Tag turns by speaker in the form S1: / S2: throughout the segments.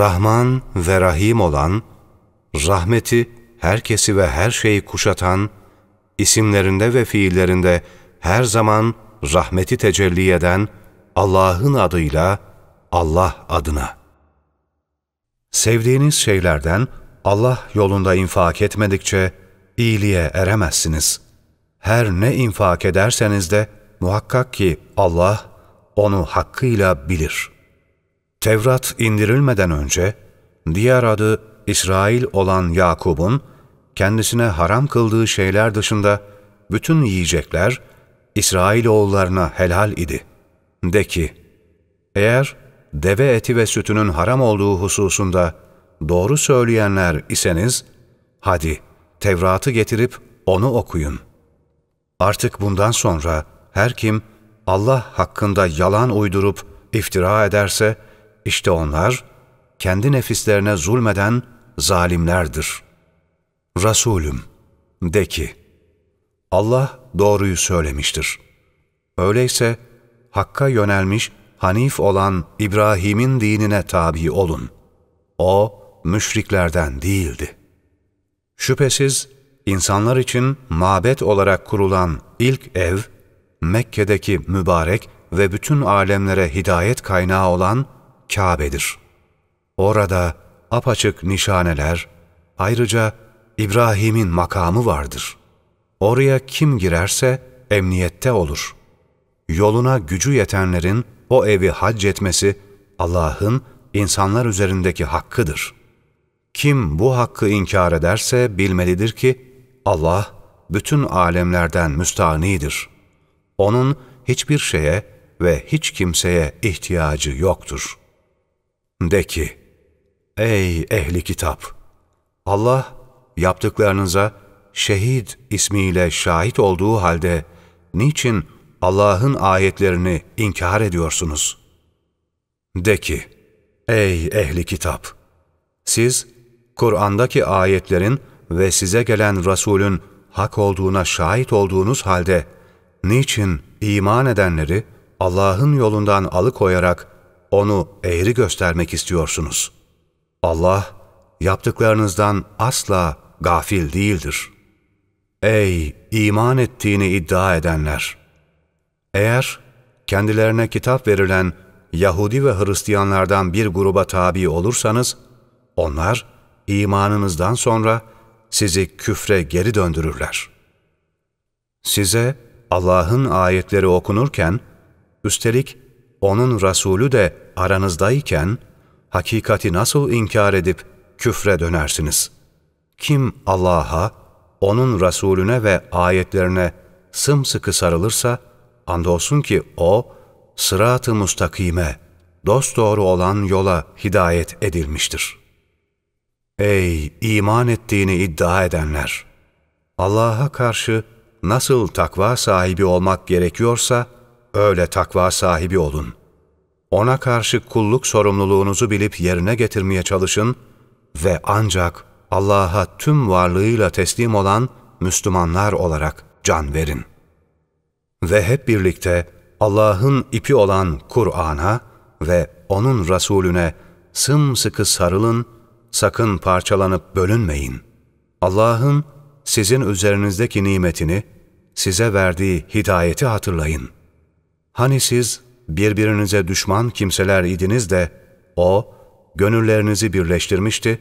S1: Rahman ve Rahim olan, rahmeti herkesi ve her şeyi kuşatan, isimlerinde ve fiillerinde her zaman rahmeti tecelli eden Allah'ın adıyla Allah adına. Sevdiğiniz şeylerden Allah yolunda infak etmedikçe iyiliğe eremezsiniz. Her ne infak ederseniz de muhakkak ki Allah onu hakkıyla bilir. Tevrat indirilmeden önce diğer adı İsrail olan Yakub'un kendisine haram kıldığı şeyler dışında bütün yiyecekler İsrailoğullarına helal idi. De ki, eğer deve eti ve sütünün haram olduğu hususunda doğru söyleyenler iseniz, hadi Tevrat'ı getirip onu okuyun. Artık bundan sonra her kim Allah hakkında yalan uydurup iftira ederse, işte onlar kendi nefislerine zulmeden zalimlerdir. Resulüm, de ki, Allah doğruyu söylemiştir. Öyleyse Hakk'a yönelmiş Hanif olan İbrahim'in dinine tabi olun. O, müşriklerden değildi. Şüphesiz insanlar için mabet olarak kurulan ilk ev, Mekke'deki mübarek ve bütün alemlere hidayet kaynağı olan Kabe'dir. Orada apaçık nişaneler, ayrıca İbrahim'in makamı vardır. Oraya kim girerse emniyette olur. Yoluna gücü yetenlerin o evi hac etmesi Allah'ın insanlar üzerindeki hakkıdır. Kim bu hakkı inkar ederse bilmelidir ki Allah bütün alemlerden müstanidir. Onun hiçbir şeye ve hiç kimseye ihtiyacı yoktur. De ki, ey ehli kitap! Allah yaptıklarınıza şehit ismiyle şahit olduğu halde niçin Allah'ın ayetlerini inkar ediyorsunuz? De ki, ey ehli kitap! Siz Kur'an'daki ayetlerin ve size gelen Resulün hak olduğuna şahit olduğunuz halde niçin iman edenleri Allah'ın yolundan alıkoyarak onu eğri göstermek istiyorsunuz? Allah yaptıklarınızdan asla gafil değildir. Ey iman ettiğini iddia edenler! Eğer kendilerine kitap verilen Yahudi ve Hristiyanlardan bir gruba tabi olursanız, onlar imanınızdan sonra sizi küfre geri döndürürler. Size Allah'ın ayetleri okunurken, üstelik O'nun Resulü de aranızdayken, hakikati nasıl inkar edip küfre dönersiniz? Kim Allah'a, O'nun Resulüne ve ayetlerine sımsıkı sarılırsa, andolsun ki O, sırat-ı mustakime, dosdoğru olan yola hidayet edilmiştir. Ey iman ettiğini iddia edenler! Allah'a karşı nasıl takva sahibi olmak gerekiyorsa, öyle takva sahibi olun. Ona karşı kulluk sorumluluğunuzu bilip yerine getirmeye çalışın ve ancak Allah'a tüm varlığıyla teslim olan Müslümanlar olarak can verin. Ve hep birlikte Allah'ın ipi olan Kur'an'a ve O'nun Resulüne sımsıkı sarılın, sakın parçalanıp bölünmeyin. Allah'ın sizin üzerinizdeki nimetini, size verdiği hidayeti hatırlayın. Hani siz birbirinize düşman kimseler idiniz de, O, gönüllerinizi birleştirmişti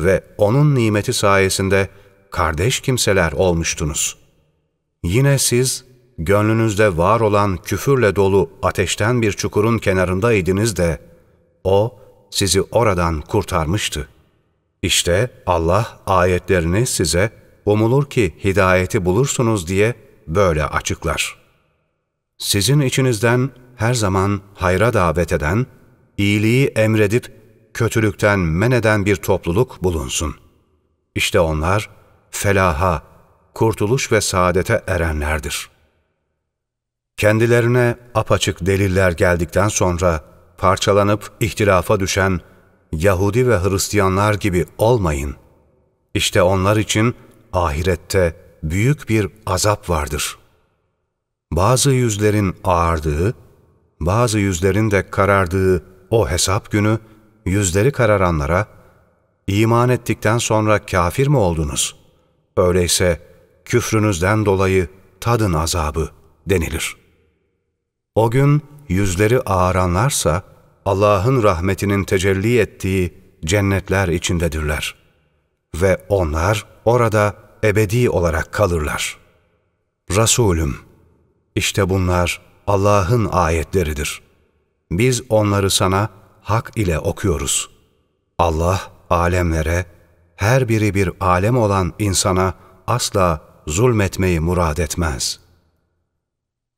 S1: ve O'nun nimeti sayesinde kardeş kimseler olmuştunuz. Yine siz, gönlünüzde var olan küfürle dolu ateşten bir çukurun kenarındaydınız de, O sizi oradan kurtarmıştı. İşte Allah ayetlerini size umulur ki hidayeti bulursunuz diye böyle açıklar. Sizin içinizden her zaman hayra davet eden, iyiliği emredip kötülükten men eden bir topluluk bulunsun. İşte onlar felaha, kurtuluş ve saadete erenlerdir.'' Kendilerine apaçık deliller geldikten sonra parçalanıp ihtilafa düşen Yahudi ve Hristiyanlar gibi olmayın. İşte onlar için ahirette büyük bir azap vardır. Bazı yüzlerin ağardığı, bazı yüzlerin de karardığı o hesap günü yüzleri kararanlara, iman ettikten sonra kafir mi oldunuz? Öyleyse küfrünüzden dolayı tadın azabı denilir. O gün yüzleri ağaranlarsa Allah'ın rahmetinin tecelli ettiği cennetler içindedirler. Ve onlar orada ebedi olarak kalırlar. Resulüm, işte bunlar Allah'ın ayetleridir. Biz onları sana hak ile okuyoruz. Allah alemlere, her biri bir alem olan insana asla zulmetmeyi murad etmez.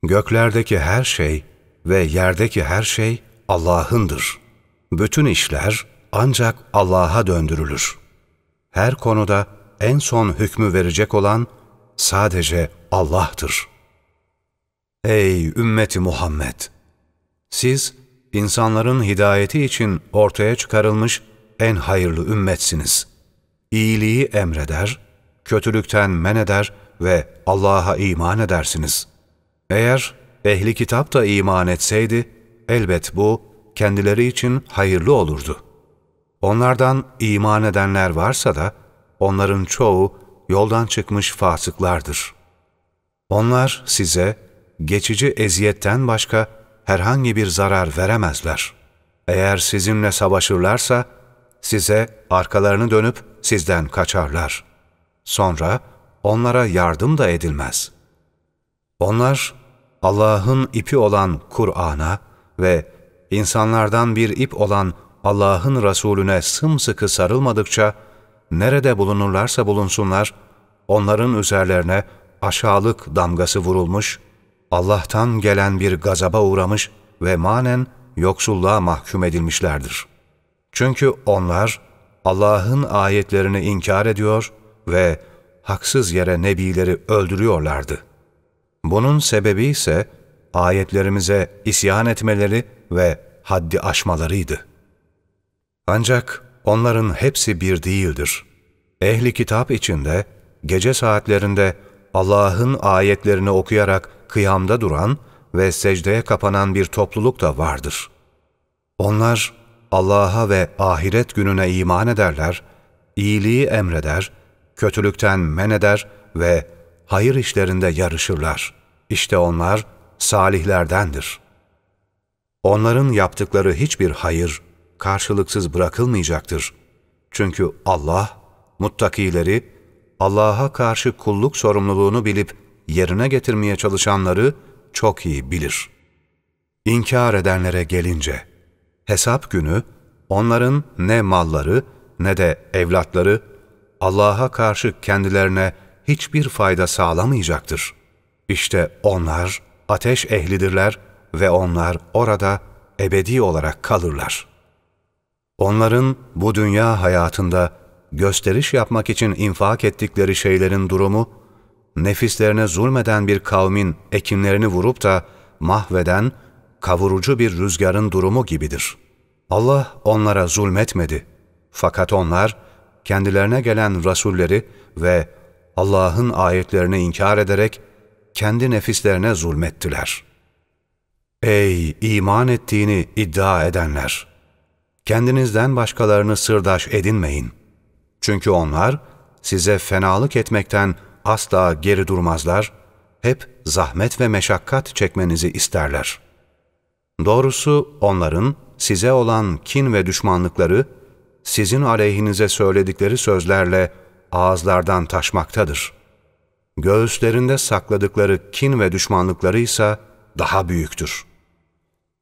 S1: Göklerdeki her şey ve yerdeki her şey Allah'ındır. Bütün işler ancak Allah'a döndürülür. Her konuda en son hükmü verecek olan sadece Allah'tır. Ey ümmeti Muhammed! Siz insanların hidayeti için ortaya çıkarılmış en hayırlı ümmetsiniz. İyiliği emreder, kötülükten men eder ve Allah'a iman edersiniz. Eğer ehli kitap da iman etseydi, elbet bu kendileri için hayırlı olurdu. Onlardan iman edenler varsa da, onların çoğu yoldan çıkmış fasıklardır. Onlar size geçici eziyetten başka herhangi bir zarar veremezler. Eğer sizinle savaşırlarsa, size arkalarını dönüp sizden kaçarlar. Sonra onlara yardım da edilmez. Onlar Allah'ın ipi olan Kur'an'a ve insanlardan bir ip olan Allah'ın Resulüne sımsıkı sarılmadıkça, nerede bulunurlarsa bulunsunlar, onların üzerlerine aşağılık damgası vurulmuş, Allah'tan gelen bir gazaba uğramış ve manen yoksulluğa mahkum edilmişlerdir. Çünkü onlar Allah'ın ayetlerini inkar ediyor ve haksız yere nebileri öldürüyorlardı. Bunun sebebi ise ayetlerimize isyan etmeleri ve haddi aşmalarıydı. Ancak onların hepsi bir değildir. Ehli kitap içinde gece saatlerinde Allah'ın ayetlerini okuyarak kıyamda duran ve secdeye kapanan bir topluluk da vardır. Onlar Allah'a ve ahiret gününe iman ederler, iyiliği emreder, kötülükten men eder ve hayır işlerinde yarışırlar. İşte onlar salihlerdendir. Onların yaptıkları hiçbir hayır karşılıksız bırakılmayacaktır. Çünkü Allah, muttakileri, Allah'a karşı kulluk sorumluluğunu bilip yerine getirmeye çalışanları çok iyi bilir. İnkar edenlere gelince, hesap günü onların ne malları ne de evlatları Allah'a karşı kendilerine hiçbir fayda sağlamayacaktır. İşte onlar ateş ehlidirler ve onlar orada ebedi olarak kalırlar. Onların bu dünya hayatında gösteriş yapmak için infak ettikleri şeylerin durumu, nefislerine zulmeden bir kavmin ekinlerini vurup da mahveden, kavurucu bir rüzgarın durumu gibidir. Allah onlara zulmetmedi. Fakat onlar, kendilerine gelen rasulleri ve Allah'ın ayetlerini inkar ederek kendi nefislerine zulmettiler. Ey iman ettiğini iddia edenler! Kendinizden başkalarını sırdaş edinmeyin. Çünkü onlar size fenalık etmekten asla geri durmazlar, hep zahmet ve meşakkat çekmenizi isterler. Doğrusu onların size olan kin ve düşmanlıkları, sizin aleyhinize söyledikleri sözlerle ağızlardan taşmaktadır. Göğüslerinde sakladıkları kin ve düşmanlıkları ise daha büyüktür.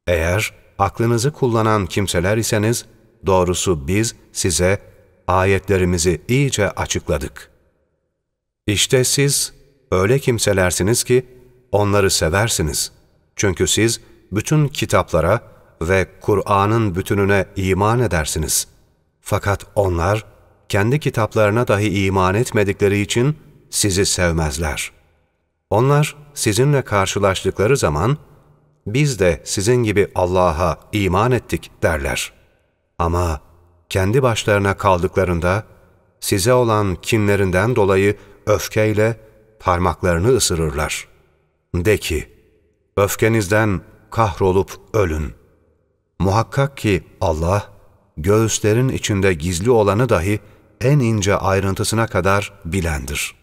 S1: Eğer aklınızı kullanan kimseler iseniz, doğrusu biz size ayetlerimizi iyice açıkladık. İşte siz öyle kimselersiniz ki onları seversiniz. Çünkü siz bütün kitaplara ve Kur'an'ın bütününe iman edersiniz. Fakat onlar kendi kitaplarına dahi iman etmedikleri için sizi sevmezler. Onlar sizinle karşılaştıkları zaman, biz de sizin gibi Allah'a iman ettik derler. Ama kendi başlarına kaldıklarında, size olan kinlerinden dolayı öfkeyle parmaklarını ısırırlar. De ki, öfkenizden kahrolup ölün. Muhakkak ki Allah, göğüslerin içinde gizli olanı dahi en ince ayrıntısına kadar bilendir.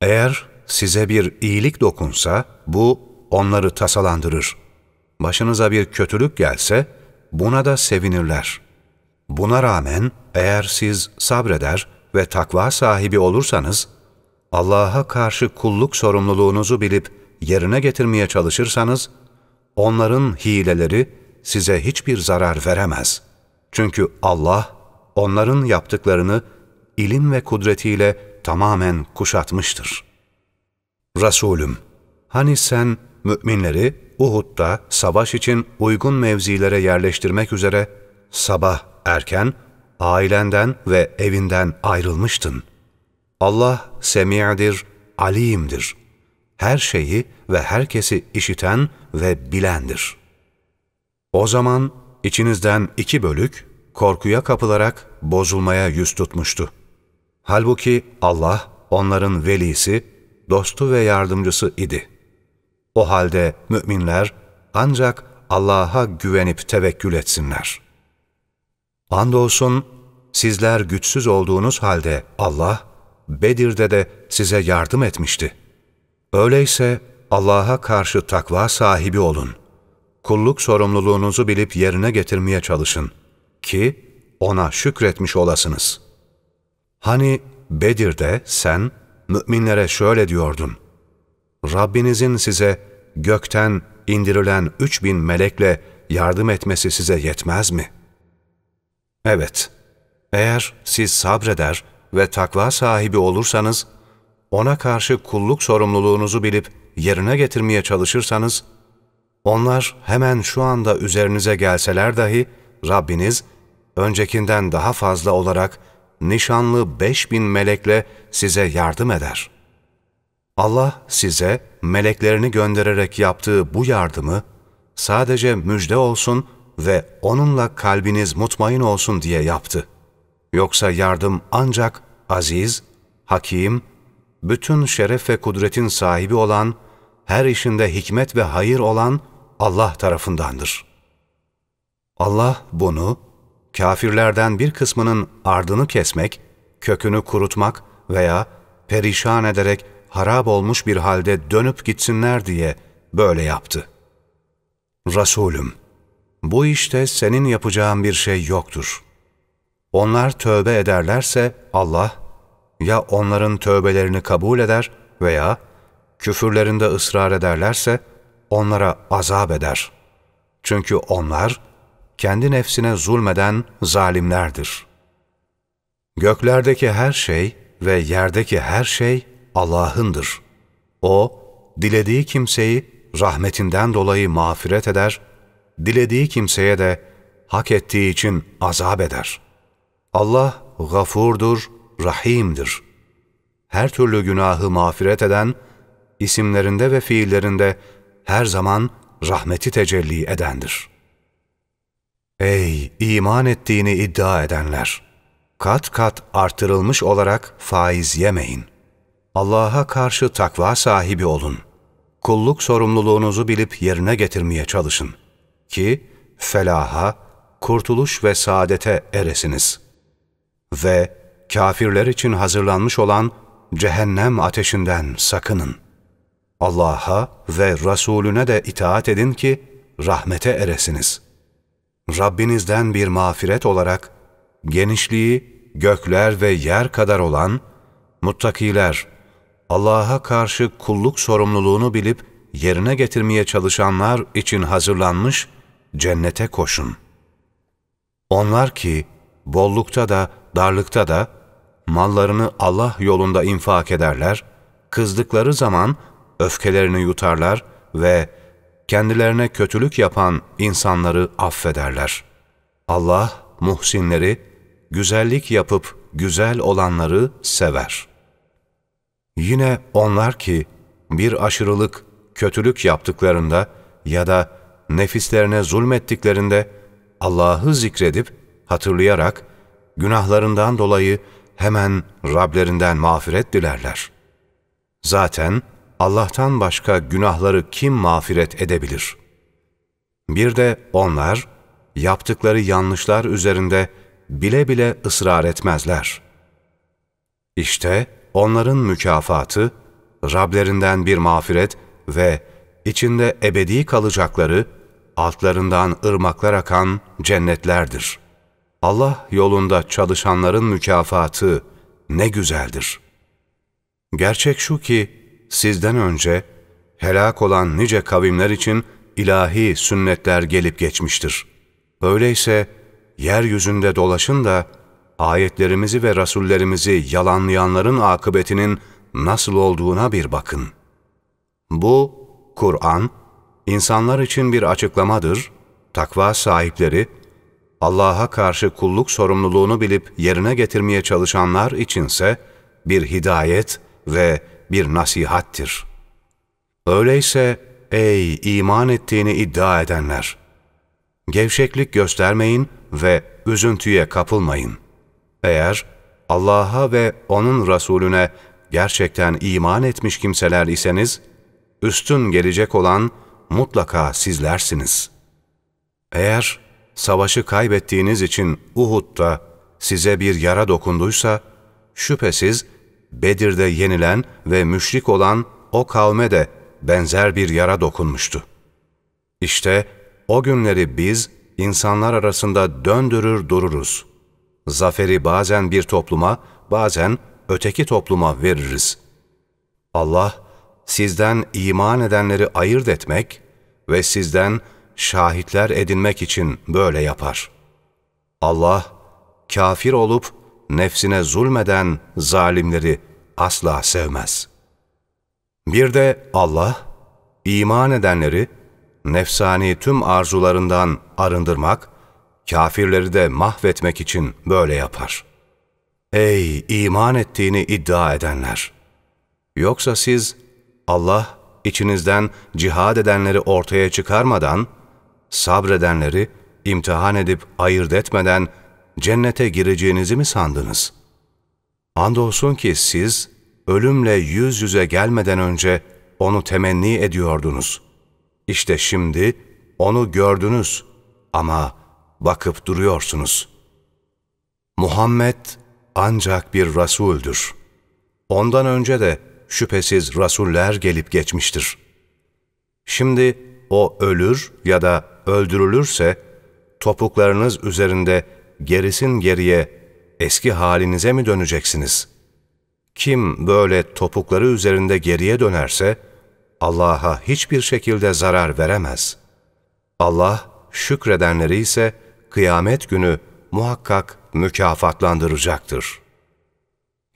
S1: Eğer size bir iyilik dokunsa, bu onları tasalandırır. Başınıza bir kötülük gelse, buna da sevinirler. Buna rağmen eğer siz sabreder ve takva sahibi olursanız, Allah'a karşı kulluk sorumluluğunuzu bilip yerine getirmeye çalışırsanız, onların hileleri size hiçbir zarar veremez. Çünkü Allah, onların yaptıklarını ilim ve kudretiyle tamamen kuşatmıştır. Resulüm, hani sen müminleri Uhud'da savaş için uygun mevzilere yerleştirmek üzere sabah erken ailenden ve evinden ayrılmıştın. Allah semi'dir, alimdir. Her şeyi ve herkesi işiten ve bilendir. O zaman içinizden iki bölük korkuya kapılarak bozulmaya yüz tutmuştu. Halbuki Allah onların velisi, dostu ve yardımcısı idi. O halde müminler ancak Allah'a güvenip tevekkül etsinler. Andolsun sizler güçsüz olduğunuz halde Allah, Bedir'de de size yardım etmişti. Öyleyse Allah'a karşı takva sahibi olun. Kulluk sorumluluğunuzu bilip yerine getirmeye çalışın ki ona şükretmiş olasınız. Hani Bedir'de sen müminlere şöyle diyordun. Rabbinizin size gökten indirilen üç bin melekle yardım etmesi size yetmez mi? Evet, eğer siz sabreder ve takva sahibi olursanız, ona karşı kulluk sorumluluğunuzu bilip yerine getirmeye çalışırsanız, onlar hemen şu anda üzerinize gelseler dahi Rabbiniz öncekinden daha fazla olarak nişanlı beş bin melekle size yardım eder. Allah size meleklerini göndererek yaptığı bu yardımı sadece müjde olsun ve onunla kalbiniz mutmain olsun diye yaptı. Yoksa yardım ancak aziz, hakim, bütün şeref ve kudretin sahibi olan, her işinde hikmet ve hayır olan Allah tarafındandır. Allah bunu, kafirlerden bir kısmının ardını kesmek, kökünü kurutmak veya perişan ederek harap olmuş bir halde dönüp gitsinler diye böyle yaptı. Resulüm, bu işte senin yapacağın bir şey yoktur. Onlar tövbe ederlerse Allah, ya onların tövbelerini kabul eder veya küfürlerinde ısrar ederlerse onlara azap eder. Çünkü onlar kendi nefsine zulmeden zalimlerdir. Göklerdeki her şey ve yerdeki her şey Allah'ındır. O, dilediği kimseyi rahmetinden dolayı mağfiret eder, dilediği kimseye de hak ettiği için azap eder. Allah gafurdur, rahimdir. Her türlü günahı mağfiret eden, isimlerinde ve fiillerinde her zaman rahmeti tecelli edendir. Ey iman ettiğini iddia edenler! Kat kat artırılmış olarak faiz yemeyin. Allah'a karşı takva sahibi olun. Kulluk sorumluluğunuzu bilip yerine getirmeye çalışın. Ki felaha, kurtuluş ve saadete eresiniz. Ve kafirler için hazırlanmış olan cehennem ateşinden sakının. Allah'a ve Resulüne de itaat edin ki rahmete eresiniz. Rabbinizden bir mağfiret olarak genişliği gökler ve yer kadar olan muttakiler, Allah'a karşı kulluk sorumluluğunu bilip yerine getirmeye çalışanlar için hazırlanmış cennete koşun. Onlar ki bollukta da darlıkta da mallarını Allah yolunda infak ederler, kızdıkları zaman öfkelerini yutarlar ve kendilerine kötülük yapan insanları affederler. Allah muhsinleri, güzellik yapıp güzel olanları sever. Yine onlar ki bir aşırılık, kötülük yaptıklarında ya da nefislerine zulmettiklerinde Allah'ı zikredip hatırlayarak günahlarından dolayı hemen Rablerinden mağfiret dilerler. Zaten Allah'tan başka günahları kim mağfiret edebilir? Bir de onlar yaptıkları yanlışlar üzerinde bile bile ısrar etmezler. İşte onların mükafatı, Rablerinden bir mağfiret ve içinde ebedi kalacakları, altlarından ırmaklar akan cennetlerdir. Allah yolunda çalışanların mükafatı ne güzeldir. Gerçek şu ki, sizden önce helak olan nice kavimler için ilahi sünnetler gelip geçmiştir. Öyleyse yeryüzünde dolaşın da ayetlerimizi ve rasullerimizi yalanlayanların akıbetinin nasıl olduğuna bir bakın. Bu, Kur'an, insanlar için bir açıklamadır, takva sahipleri, Allah'a karşı kulluk sorumluluğunu bilip yerine getirmeye çalışanlar içinse bir hidayet ve bir nasihattir. Öyleyse ey iman ettiğini iddia edenler! Gevşeklik göstermeyin ve üzüntüye kapılmayın. Eğer Allah'a ve O'nun Resulüne gerçekten iman etmiş kimseler iseniz, üstün gelecek olan mutlaka sizlersiniz. Eğer savaşı kaybettiğiniz için Uhud'da size bir yara dokunduysa, şüphesiz Bedir'de yenilen ve müşrik olan o kavme de benzer bir yara dokunmuştu. İşte o günleri biz insanlar arasında döndürür dururuz. Zaferi bazen bir topluma, bazen öteki topluma veririz. Allah, sizden iman edenleri ayırt etmek ve sizden şahitler edinmek için böyle yapar. Allah, kafir olup nefsine zulmeden zalimleri asla sevmez. Bir de Allah, iman edenleri nefsani tüm arzularından arındırmak, kafirleri de mahvetmek için böyle yapar. Ey iman ettiğini iddia edenler! Yoksa siz Allah içinizden cihad edenleri ortaya çıkarmadan, sabredenleri imtihan edip ayırt etmeden cennete gireceğinizi mi sandınız? Andolsun ki siz ölümle yüz yüze gelmeden önce onu temenni ediyordunuz. İşte şimdi onu gördünüz ama bakıp duruyorsunuz. Muhammed ancak bir Resul'dür. Ondan önce de şüphesiz Rasuller gelip geçmiştir. Şimdi o ölür ya da öldürülürse, topuklarınız üzerinde gerisin geriye eski halinize mi döneceksiniz? Kim böyle topukları üzerinde geriye dönerse, Allah'a hiçbir şekilde zarar veremez. Allah şükredenleri ise kıyamet günü muhakkak mükafatlandıracaktır.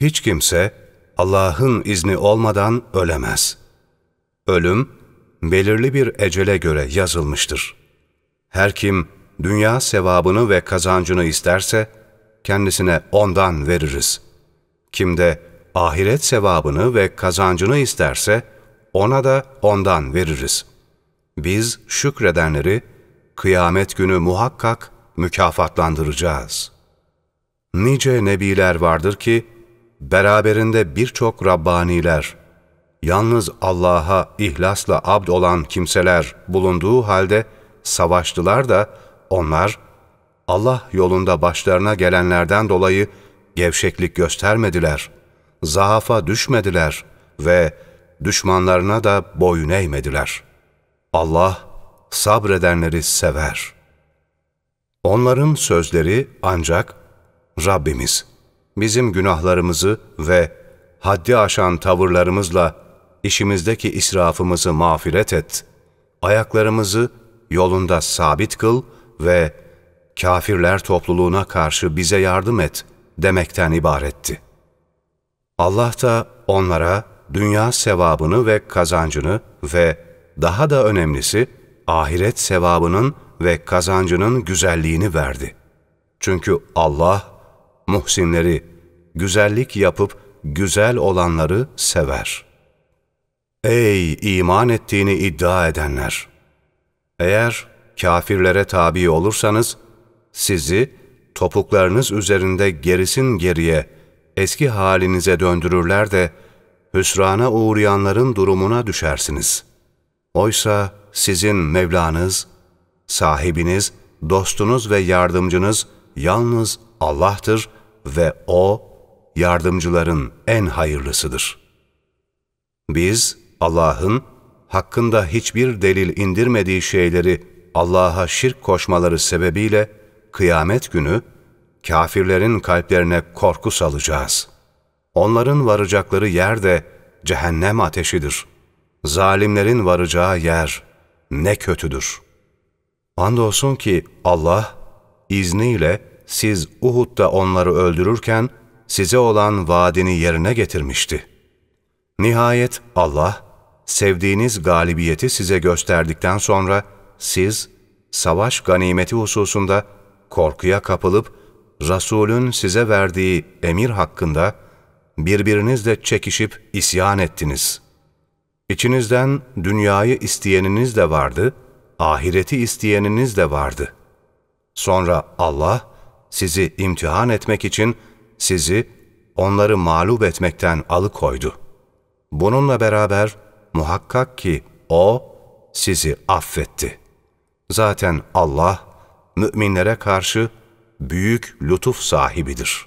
S1: Hiç kimse Allah'ın izni olmadan ölemez. Ölüm, belirli bir ecele göre yazılmıştır. Her kim dünya sevabını ve kazancını isterse, kendisine ondan veririz. Kim de ahiret sevabını ve kazancını isterse, ona da ondan veririz. Biz şükredenleri kıyamet günü muhakkak mükafatlandıracağız. Nice nebiler vardır ki, beraberinde birçok Rabbaniler, yalnız Allah'a ihlasla abd olan kimseler bulunduğu halde savaştılar da onlar, Allah yolunda başlarına gelenlerden dolayı gevşeklik göstermediler, zaafa düşmediler ve düşmanlarına da boyun eğmediler. Allah sabredenleri sever. Onların sözleri ancak Rabbimiz bizim günahlarımızı ve haddi aşan tavırlarımızla işimizdeki israfımızı mağfiret et. Ayaklarımızı yolunda sabit kıl ve kafirler topluluğuna karşı bize yardım et demekten ibaretti. Allah da onlara dünya sevabını ve kazancını ve daha da önemlisi ahiret sevabının ve kazancının güzelliğini verdi. Çünkü Allah muhsinleri, güzellik yapıp güzel olanları sever. Ey iman ettiğini iddia edenler! Eğer kafirlere tabi olursanız, sizi topuklarınız üzerinde gerisin geriye eski halinize döndürürler de hüsrana uğrayanların durumuna düşersiniz. Oysa sizin Mevlanız, sahibiniz dostunuz ve yardımcınız yalnız Allah'tır ve O, yardımcıların en hayırlısıdır. Biz, Allah'ın hakkında hiçbir delil indirmediği şeyleri Allah'a şirk koşmaları sebebiyle kıyamet günü kafirlerin kalplerine korku salacağız. Onların varacakları yer de cehennem ateşidir. Zalimlerin varacağı yer ne kötüdür. Andolsun ki Allah izniyle siz Uhud'da onları öldürürken size olan vaadini yerine getirmişti. Nihayet Allah, sevdiğiniz galibiyeti size gösterdikten sonra siz, savaş ganimeti hususunda korkuya kapılıp, Resulün size verdiği emir hakkında birbirinizle çekişip isyan ettiniz. İçinizden dünyayı isteyeniniz de vardı, ahireti isteyeniniz de vardı. Sonra Allah, sizi imtihan etmek için sizi onları mağlup etmekten alıkoydu. Bununla beraber muhakkak ki O sizi affetti. Zaten Allah müminlere karşı büyük lütuf sahibidir.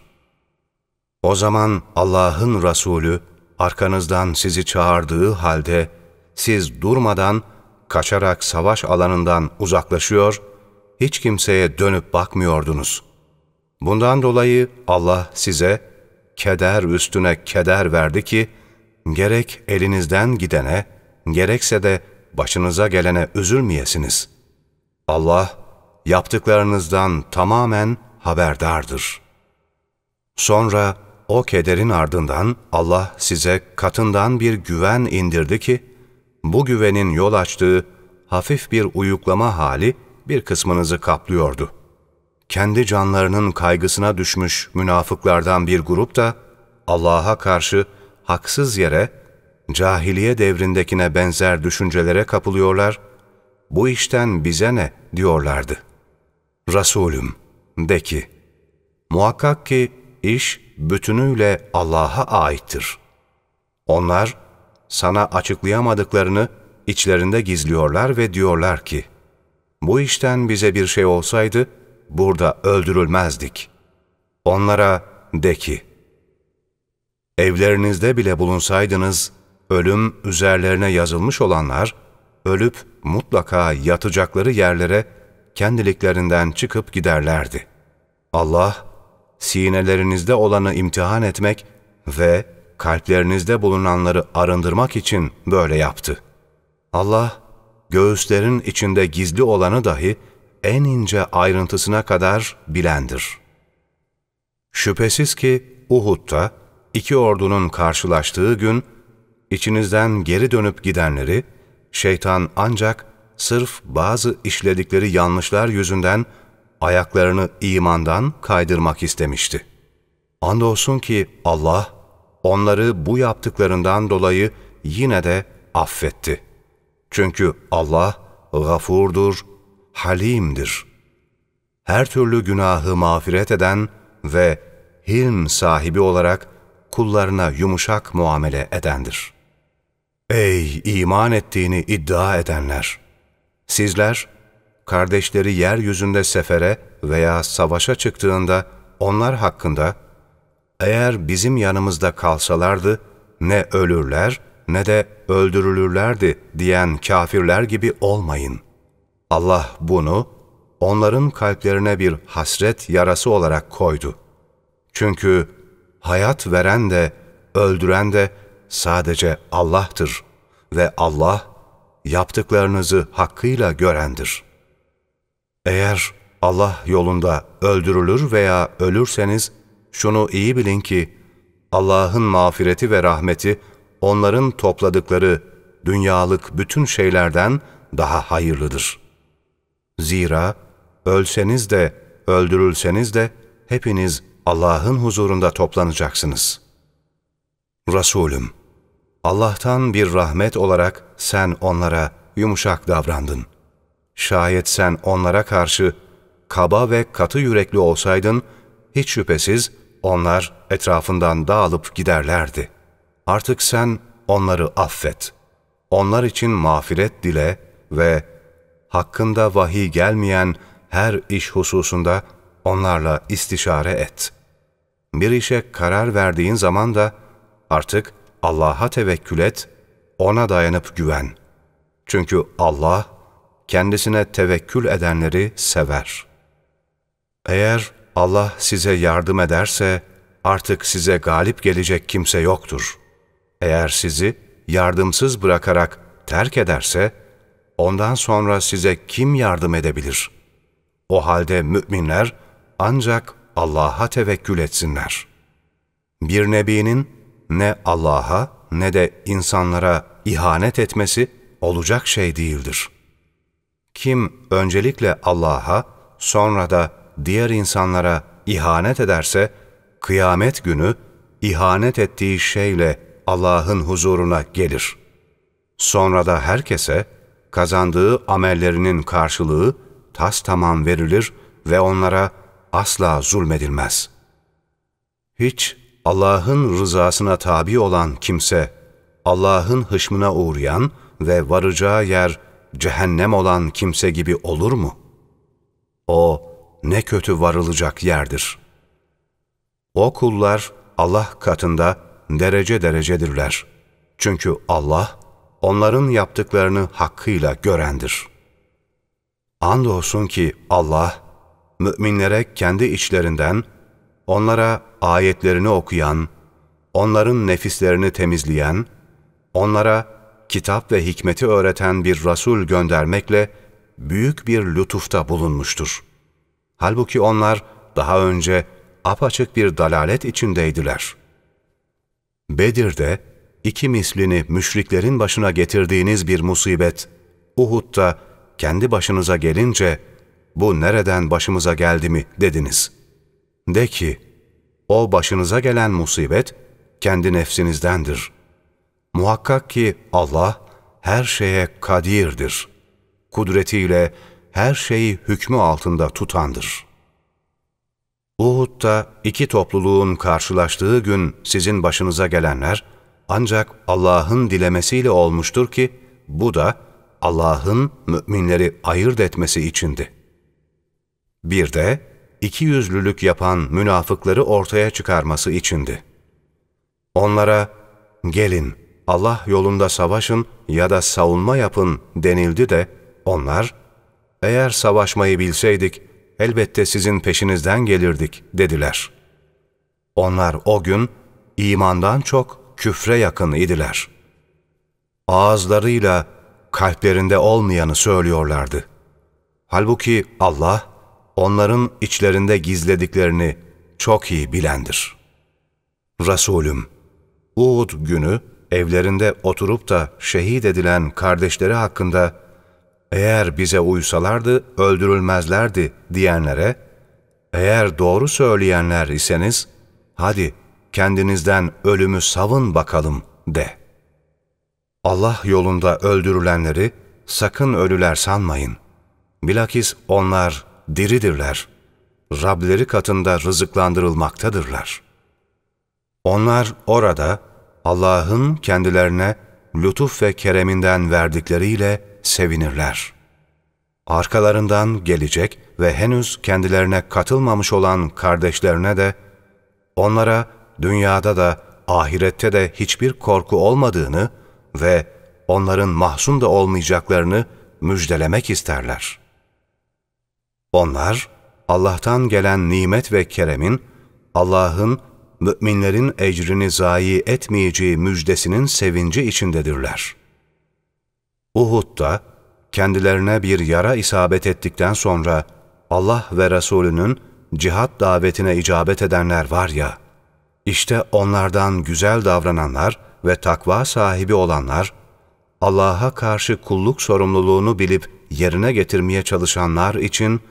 S1: O zaman Allah'ın Resulü arkanızdan sizi çağırdığı halde siz durmadan kaçarak savaş alanından uzaklaşıyor, hiç kimseye dönüp bakmıyordunuz. Bundan dolayı Allah size keder üstüne keder verdi ki, gerek elinizden gidene, gerekse de başınıza gelene üzülmeyesiniz. Allah, yaptıklarınızdan tamamen haberdardır. Sonra o kederin ardından Allah size katından bir güven indirdi ki, bu güvenin yol açtığı hafif bir uyuklama hali bir kısmınızı kaplıyordu. Kendi canlarının kaygısına düşmüş münafıklardan bir grup da Allah'a karşı haksız yere cahiliye devrindekine benzer düşüncelere kapılıyorlar, bu işten bize ne diyorlardı. Resulüm, de ki, muhakkak ki iş bütünüyle Allah'a aittir. Onlar, sana açıklayamadıklarını içlerinde gizliyorlar ve diyorlar ki, bu işten bize bir şey olsaydı, burada öldürülmezdik. Onlara de ki, evlerinizde bile bulunsaydınız, ölüm üzerlerine yazılmış olanlar, ölüp mutlaka yatacakları yerlere kendiliklerinden çıkıp giderlerdi. Allah, sinelerinizde olanı imtihan etmek ve kalplerinizde bulunanları arındırmak için böyle yaptı. Allah, göğüslerin içinde gizli olanı dahi en ince ayrıntısına kadar bilendir. Şüphesiz ki Uhud'da iki ordunun karşılaştığı gün, içinizden geri dönüp gidenleri, şeytan ancak sırf bazı işledikleri yanlışlar yüzünden ayaklarını imandan kaydırmak istemişti. Andolsun ki Allah, onları bu yaptıklarından dolayı yine de affetti. Çünkü Allah gafurdur, halimdir. Her türlü günahı mağfiret eden ve hilm sahibi olarak kullarına yumuşak muamele edendir. Ey iman ettiğini iddia edenler! Sizler, kardeşleri yeryüzünde sefere veya savaşa çıktığında onlar hakkında, eğer bizim yanımızda kalsalardı ne ölürler ne de öldürülürlerdi diyen kafirler gibi olmayın. Allah bunu onların kalplerine bir hasret yarası olarak koydu. Çünkü hayat veren de öldüren de sadece Allah'tır ve Allah yaptıklarınızı hakkıyla görendir. Eğer Allah yolunda öldürülür veya ölürseniz şunu iyi bilin ki Allah'ın mağfireti ve rahmeti onların topladıkları dünyalık bütün şeylerden daha hayırlıdır. Zira ölseniz de öldürülseniz de hepiniz Allah'ın huzurunda toplanacaksınız. Resulüm, Allah'tan bir rahmet olarak sen onlara yumuşak davrandın. Şayet sen onlara karşı kaba ve katı yürekli olsaydın, hiç şüphesiz onlar etrafından dağılıp giderlerdi. Artık sen onları affet. Onlar için mağfiret dile ve hakkında vahiy gelmeyen her iş hususunda onlarla istişare et. Bir işe karar verdiğin zaman da artık Allah'a tevekkül et, ona dayanıp güven. Çünkü Allah kendisine tevekkül edenleri sever. Eğer Allah size yardım ederse artık size galip gelecek kimse yoktur. Eğer sizi yardımsız bırakarak terk ederse ondan sonra size kim yardım edebilir? O halde müminler ancak Allah'a tevekkül etsinler. Bir nebinin ne Allah'a ne de insanlara ihanet etmesi olacak şey değildir. Kim öncelikle Allah'a sonra da diğer insanlara ihanet ederse, kıyamet günü ihanet ettiği şeyle Allah'ın huzuruna gelir. Sonra da herkese kazandığı amellerinin karşılığı tas tamam verilir ve onlara asla zulmedilmez. Hiç Allah'ın rızasına tabi olan kimse, Allah'ın hışmına uğrayan ve varacağı yer cehennem olan kimse gibi olur mu? O ne kötü varılacak yerdir. O kullar Allah katında derece derecedirler. Çünkü Allah onların yaptıklarını hakkıyla görendir. Andolsun ki Allah, müminlere kendi içlerinden, onlara ayetlerini okuyan, onların nefislerini temizleyen, onlara kitap ve hikmeti öğreten bir Resul göndermekle büyük bir lütufta bulunmuştur. Halbuki onlar daha önce apaçık bir dalalet içindeydiler. Bedir'de iki mislini müşriklerin başına getirdiğiniz bir musibet, Uhud'da kendi başınıza gelince, bu nereden başımıza geldi mi dediniz. De ki, o başınıza gelen musibet kendi nefsinizdendir. Muhakkak ki Allah her şeye kadirdir. Kudretiyle her şeyi hükmü altında tutandır. Uhud'da iki topluluğun karşılaştığı gün sizin başınıza gelenler, ancak Allah'ın dilemesiyle olmuştur ki, bu da Allah'ın müminleri ayırt etmesi içindi. Bir de iki yüzlülük yapan münafıkları ortaya çıkarması içindi. Onlara, gelin Allah yolunda savaşın ya da savunma yapın denildi de, onlar, eğer savaşmayı bilseydik, elbette sizin peşinizden gelirdik dediler. Onlar o gün imandan çok küfre yakın idiler. Ağızlarıyla kalplerinde olmayanı söylüyorlardı. Halbuki Allah onların içlerinde gizlediklerini çok iyi bilendir. Resulüm, Uhud günü evlerinde oturup da şehit edilen kardeşleri hakkında eğer bize uysalardı öldürülmezlerdi diyenlere, eğer doğru söyleyenler iseniz, hadi kendinizden ölümü savun bakalım de. Allah yolunda öldürülenleri sakın ölüler sanmayın. Bilakis onlar diridirler. Rableri katında rızıklandırılmaktadırlar. Onlar orada Allah'ın kendilerine lütuf ve kereminden verdikleriyle sevinirler. Arkalarından gelecek ve henüz kendilerine katılmamış olan kardeşlerine de, onlara dünyada da ahirette de hiçbir korku olmadığını ve onların mahzun da olmayacaklarını müjdelemek isterler. Onlar, Allah'tan gelen nimet ve keremin, Allah'ın müminlerin ecrini zayi etmeyeceği müjdesinin sevinci içindedirler.'' Uhud'da kendilerine bir yara isabet ettikten sonra Allah ve Resulünün cihat davetine icabet edenler var ya, işte onlardan güzel davrananlar ve takva sahibi olanlar, Allah'a karşı kulluk sorumluluğunu bilip yerine getirmeye çalışanlar için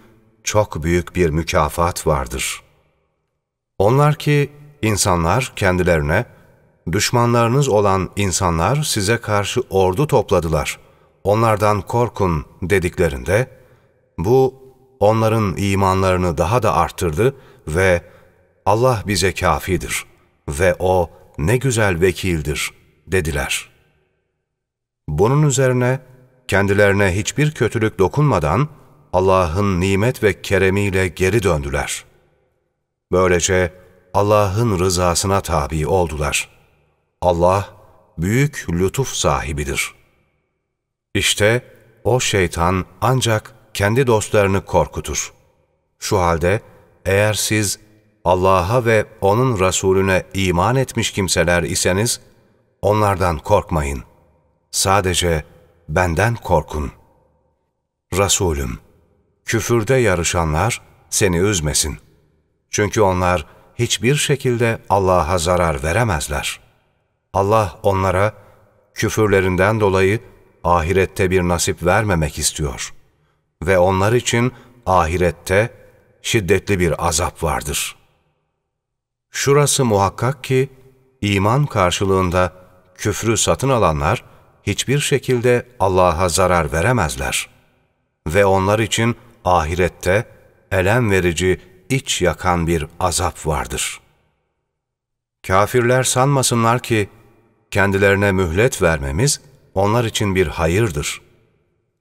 S1: çok büyük bir mükafat vardır. Onlar ki insanlar kendilerine, düşmanlarınız olan insanlar size karşı ordu topladılar onlardan korkun dediklerinde, bu onların imanlarını daha da arttırdı ve Allah bize kafidir ve O ne güzel vekildir dediler. Bunun üzerine kendilerine hiçbir kötülük dokunmadan Allah'ın nimet ve keremiyle geri döndüler. Böylece Allah'ın rızasına tabi oldular. Allah büyük lütuf sahibidir. İşte o şeytan ancak kendi dostlarını korkutur. Şu halde eğer siz Allah'a ve O'nun Resulüne iman etmiş kimseler iseniz, onlardan korkmayın. Sadece benden korkun. Resulüm, küfürde yarışanlar seni üzmesin. Çünkü onlar hiçbir şekilde Allah'a zarar veremezler. Allah onlara küfürlerinden dolayı ahirette bir nasip vermemek istiyor. Ve onlar için ahirette şiddetli bir azap vardır. Şurası muhakkak ki, iman karşılığında küfrü satın alanlar, hiçbir şekilde Allah'a zarar veremezler. Ve onlar için ahirette elem verici, iç yakan bir azap vardır. Kafirler sanmasınlar ki, kendilerine mühlet vermemiz, onlar için bir hayırdır.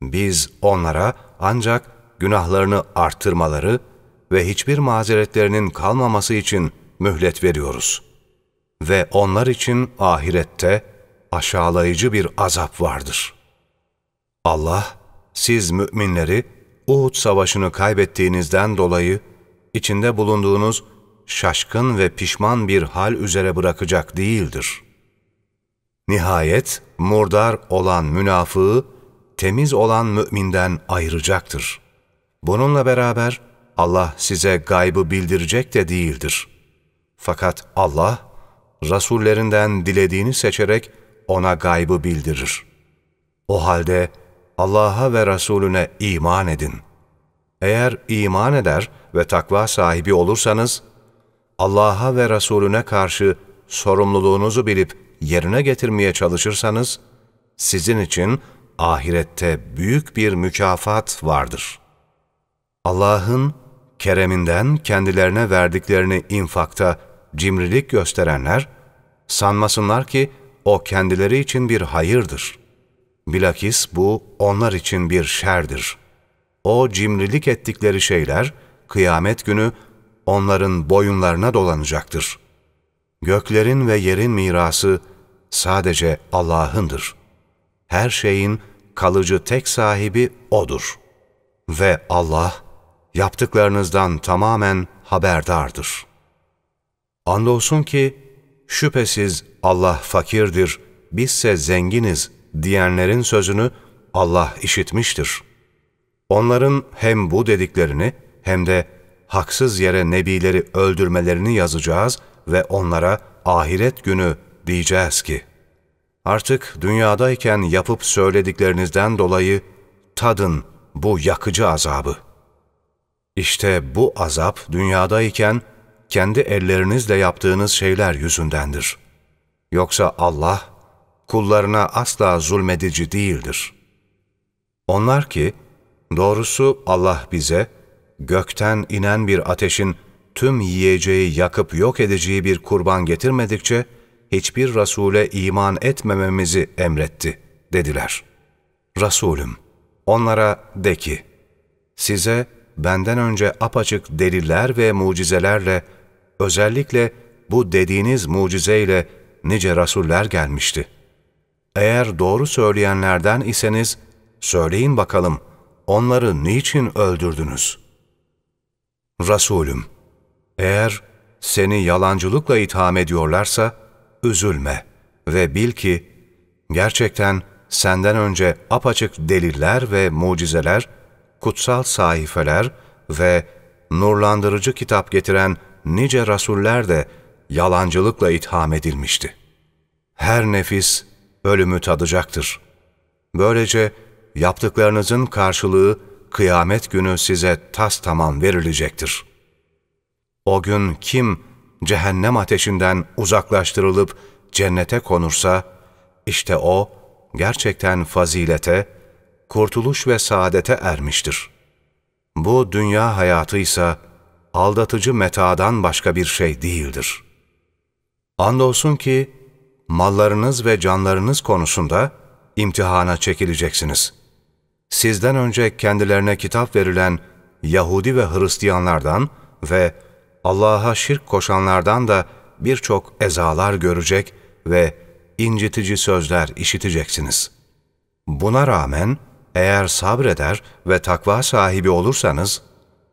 S1: Biz onlara ancak günahlarını arttırmaları ve hiçbir mazeretlerinin kalmaması için mühlet veriyoruz. Ve onlar için ahirette aşağılayıcı bir azap vardır. Allah, siz müminleri Uhud savaşını kaybettiğinizden dolayı içinde bulunduğunuz şaşkın ve pişman bir hal üzere bırakacak değildir. Nihayet murdar olan münafığı temiz olan müminden ayıracaktır. Bununla beraber Allah size gaybı bildirecek de değildir. Fakat Allah, Rasullerinden dilediğini seçerek ona gaybı bildirir. O halde Allah'a ve Resulüne iman edin. Eğer iman eder ve takva sahibi olursanız, Allah'a ve Resulüne karşı sorumluluğunuzu bilip yerine getirmeye çalışırsanız, sizin için ahirette büyük bir mükafat vardır. Allah'ın kereminden kendilerine verdiklerini infakta cimrilik gösterenler, sanmasınlar ki o kendileri için bir hayırdır. Bilakis bu onlar için bir şerdir. O cimrilik ettikleri şeyler, kıyamet günü onların boyunlarına dolanacaktır. Göklerin ve yerin mirası sadece Allah'ındır. Her şeyin kalıcı tek sahibi O'dur. Ve Allah, yaptıklarınızdan tamamen haberdardır. Andolsun ki, şüphesiz Allah fakirdir, bizse zenginiz diyenlerin sözünü Allah işitmiştir. Onların hem bu dediklerini hem de haksız yere nebileri öldürmelerini yazacağız ve onlara ahiret günü diyeceğiz ki, artık dünyadayken yapıp söylediklerinizden dolayı tadın bu yakıcı azabı. İşte bu azap dünyadayken kendi ellerinizle yaptığınız şeyler yüzündendir. Yoksa Allah kullarına asla zulmedici değildir. Onlar ki, doğrusu Allah bize, gökten inen bir ateşin tüm yiyeceği yakıp yok edeceği bir kurban getirmedikçe, hiçbir Resul'e iman etmememizi emretti, dediler. Resulüm, onlara de ki, size benden önce apaçık deliller ve mucizelerle, özellikle bu dediğiniz mucizeyle nice rasuller gelmişti. Eğer doğru söyleyenlerden iseniz, söyleyin bakalım, onları niçin öldürdünüz? Resulüm, eğer seni yalancılıkla itham ediyorlarsa, üzülme ve bil ki, gerçekten senden önce apaçık deliller ve mucizeler, kutsal sahifeler ve nurlandırıcı kitap getiren nice rasuller de yalancılıkla itham edilmişti. Her nefis ölümü tadacaktır. Böylece yaptıklarınızın karşılığı kıyamet günü size tas tamam verilecektir. O gün kim cehennem ateşinden uzaklaştırılıp cennete konursa, işte o gerçekten fazilete, kurtuluş ve saadete ermiştir. Bu dünya hayatı ise aldatıcı metadan başka bir şey değildir. Andolsun ki mallarınız ve canlarınız konusunda imtihana çekileceksiniz. sizden önce kendilerine kitap verilen Yahudi ve Hristiyanlardan ve Allah'a şirk koşanlardan da birçok ezalar görecek ve incitici sözler işiteceksiniz. Buna rağmen eğer sabreder ve takva sahibi olursanız,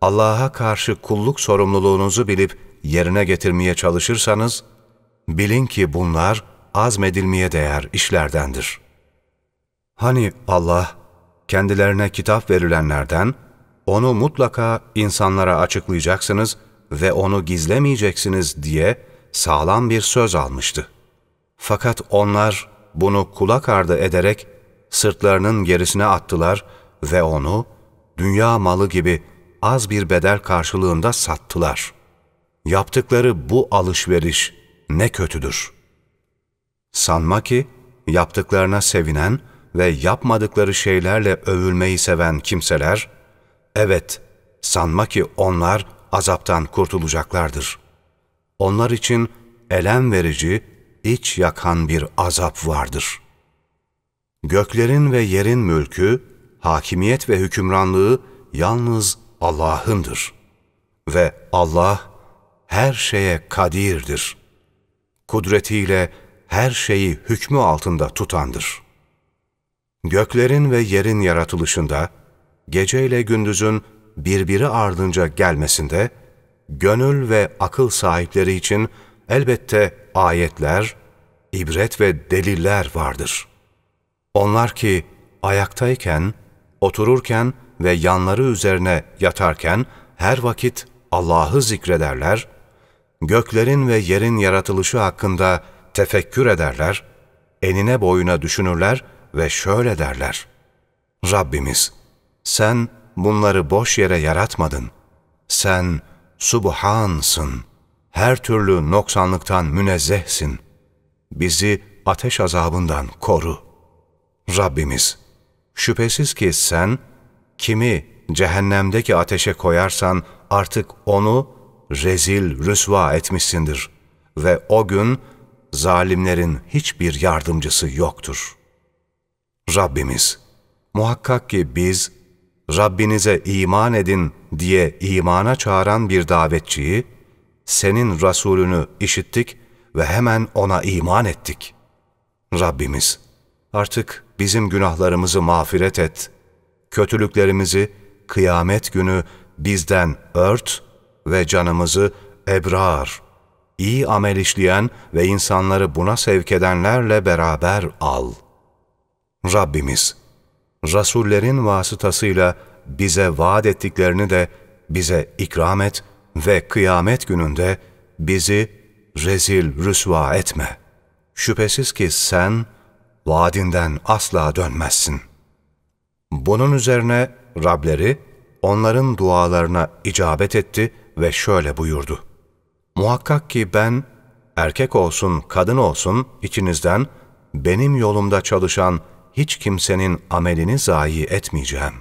S1: Allah'a karşı kulluk sorumluluğunuzu bilip yerine getirmeye çalışırsanız, bilin ki bunlar azmedilmeye değer işlerdendir. Hani Allah, kendilerine kitap verilenlerden, onu mutlaka insanlara açıklayacaksınız ve onu gizlemeyeceksiniz diye sağlam bir söz almıştı. Fakat onlar bunu kulak ardı ederek sırtlarının gerisine attılar ve onu dünya malı gibi az bir bedel karşılığında sattılar. Yaptıkları bu alışveriş ne kötüdür. Sanma ki yaptıklarına sevinen ve yapmadıkları şeylerle övülmeyi seven kimseler, evet sanma ki onlar azaptan kurtulacaklardır. Onlar için elem verici, iç yakan bir azap vardır. Göklerin ve yerin mülkü, hakimiyet ve hükümranlığı yalnız Allah'ındır. Ve Allah her şeye kadirdir. Kudretiyle her şeyi hükmü altında tutandır. Göklerin ve yerin yaratılışında, geceyle gündüzün birbiri ardınca gelmesinde, gönül ve akıl sahipleri için elbette ayetler, ibret ve deliller vardır. Onlar ki ayaktayken, otururken ve yanları üzerine yatarken her vakit Allah'ı zikrederler, göklerin ve yerin yaratılışı hakkında tefekkür ederler, enine boyuna düşünürler ve şöyle derler. Rabbimiz, sen bunları boş yere yaratmadın. Sen Subhansın, her türlü noksanlıktan münezzehsin. Bizi ateş azabından koru. Rabbimiz, şüphesiz ki sen, kimi cehennemdeki ateşe koyarsan artık onu rezil, rüsva etmişsindir ve o gün zalimlerin hiçbir yardımcısı yoktur. Rabbimiz, muhakkak ki biz Rabbinize iman edin diye imana çağıran bir davetçiyi, senin Resulünü işittik ve hemen ona iman ettik. Rabbimiz, artık bizim günahlarımızı mağfiret et, kötülüklerimizi kıyamet günü bizden ört ve canımızı ebrar, iyi amel işleyen ve insanları buna sevk edenlerle beraber al. Rabbimiz, Rasullerin vasıtasıyla bize vaat ettiklerini de bize ikram et ve kıyamet gününde bizi rezil rüsva etme. Şüphesiz ki sen vaadinden asla dönmezsin. Bunun üzerine Rableri onların dualarına icabet etti ve şöyle buyurdu. Muhakkak ki ben erkek olsun kadın olsun içinizden benim yolumda çalışan hiç kimsenin amelini zayi etmeyeceğim.